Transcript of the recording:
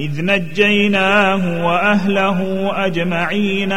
إذ نجيناه وأهله أجمعين.